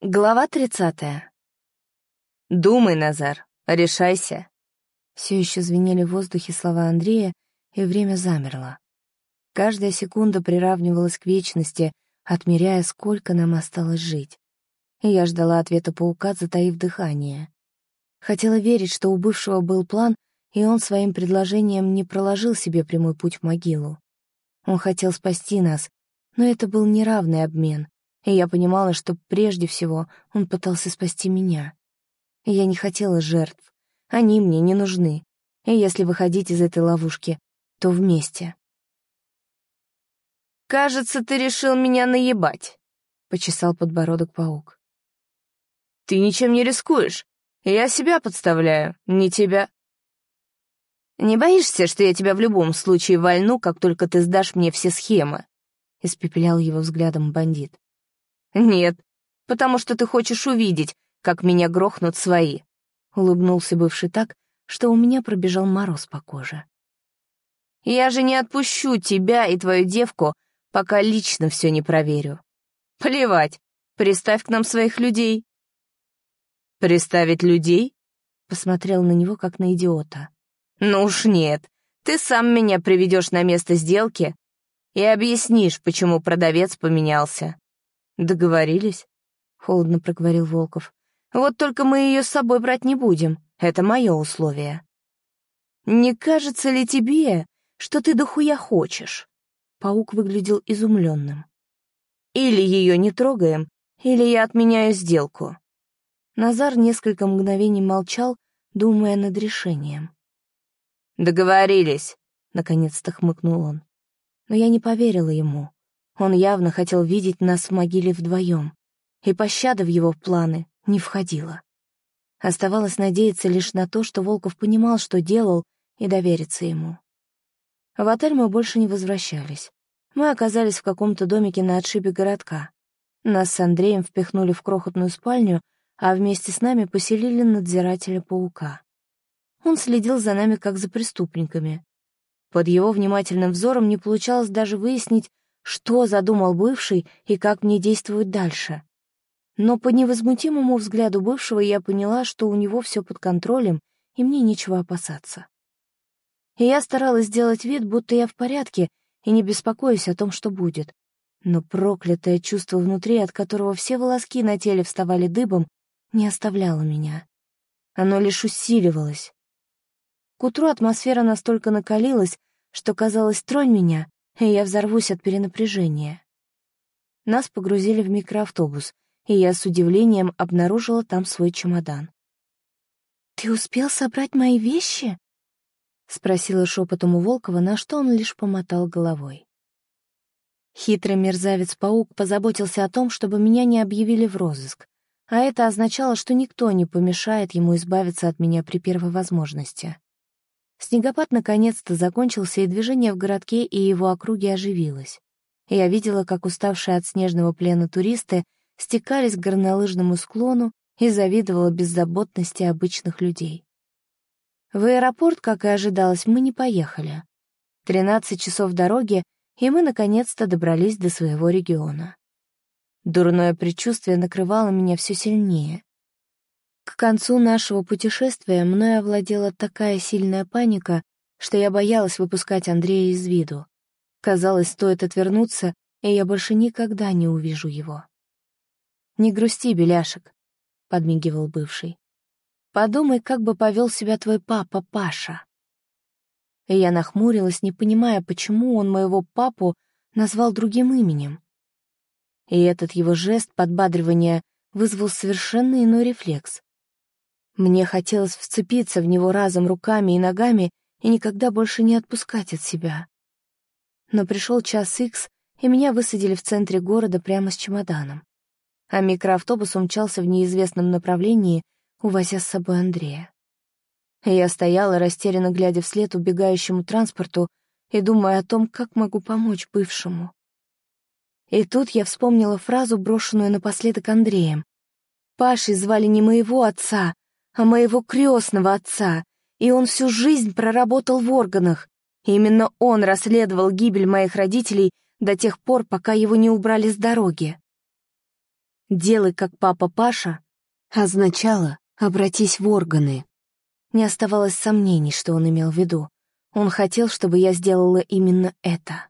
Глава тридцатая. «Думай, Назар, решайся». Все еще звенели в воздухе слова Андрея, и время замерло. Каждая секунда приравнивалась к вечности, отмеряя, сколько нам осталось жить. И я ждала ответа паука, затаив дыхание. Хотела верить, что у бывшего был план, и он своим предложением не проложил себе прямой путь в могилу. Он хотел спасти нас, но это был неравный обмен, и я понимала, что прежде всего он пытался спасти меня. Я не хотела жертв. Они мне не нужны. И если выходить из этой ловушки, то вместе. «Кажется, ты решил меня наебать», — почесал подбородок паук. «Ты ничем не рискуешь. Я себя подставляю, не тебя». «Не боишься, что я тебя в любом случае вольну, как только ты сдашь мне все схемы?» — испепелял его взглядом бандит. «Нет, потому что ты хочешь увидеть, как меня грохнут свои», — улыбнулся бывший так, что у меня пробежал мороз по коже. «Я же не отпущу тебя и твою девку, пока лично все не проверю. Плевать, приставь к нам своих людей». «Приставить людей?» — посмотрел на него, как на идиота. «Ну уж нет, ты сам меня приведешь на место сделки и объяснишь, почему продавец поменялся. «Договорились?» — холодно проговорил Волков. «Вот только мы ее с собой брать не будем. Это мое условие». «Не кажется ли тебе, что ты дохуя хочешь?» Паук выглядел изумленным. «Или ее не трогаем, или я отменяю сделку». Назар несколько мгновений молчал, думая над решением. «Договорились», — наконец-то хмыкнул он. Но я не поверила ему. Он явно хотел видеть нас в могиле вдвоем, и пощада в его планы не входила. Оставалось надеяться лишь на то, что Волков понимал, что делал, и довериться ему. В отель мы больше не возвращались. Мы оказались в каком-то домике на отшибе городка. Нас с Андреем впихнули в крохотную спальню, а вместе с нами поселили надзирателя-паука. Он следил за нами как за преступниками. Под его внимательным взором не получалось даже выяснить, что задумал бывший и как мне действовать дальше. Но по невозмутимому взгляду бывшего я поняла, что у него все под контролем, и мне нечего опасаться. И я старалась сделать вид, будто я в порядке и не беспокоюсь о том, что будет. Но проклятое чувство внутри, от которого все волоски на теле вставали дыбом, не оставляло меня. Оно лишь усиливалось. К утру атмосфера настолько накалилась, что казалось, тронь меня, и я взорвусь от перенапряжения. Нас погрузили в микроавтобус, и я с удивлением обнаружила там свой чемодан. «Ты успел собрать мои вещи?» — спросила шепотом у Волкова, на что он лишь помотал головой. Хитрый мерзавец-паук позаботился о том, чтобы меня не объявили в розыск, а это означало, что никто не помешает ему избавиться от меня при первой возможности. Снегопад наконец-то закончился, и движение в городке и его округе оживилось. Я видела, как уставшие от снежного плена туристы стекались к горнолыжному склону и завидовала беззаботности обычных людей. В аэропорт, как и ожидалось, мы не поехали. Тринадцать часов дороги, и мы наконец-то добрались до своего региона. Дурное предчувствие накрывало меня все сильнее. К концу нашего путешествия мной овладела такая сильная паника, что я боялась выпускать Андрея из виду. Казалось, стоит отвернуться, и я больше никогда не увижу его. «Не грусти, Беляшек», — подмигивал бывший. «Подумай, как бы повел себя твой папа Паша». И я нахмурилась, не понимая, почему он моего папу назвал другим именем. И этот его жест подбадривания вызвал совершенно иной рефлекс. Мне хотелось вцепиться в него разом руками и ногами и никогда больше не отпускать от себя. Но пришел час икс, и меня высадили в центре города прямо с чемоданом. А микроавтобус умчался в неизвестном направлении, увозя с собой Андрея. Я стояла, растерянно глядя вслед убегающему транспорту и думая о том, как могу помочь бывшему. И тут я вспомнила фразу, брошенную напоследок Андреем. Пашей звали не моего отца, а моего крестного отца, и он всю жизнь проработал в органах. Именно он расследовал гибель моих родителей до тех пор, пока его не убрали с дороги. «делай, как папа Паша» означало «обратись в органы». Не оставалось сомнений, что он имел в виду. Он хотел, чтобы я сделала именно это.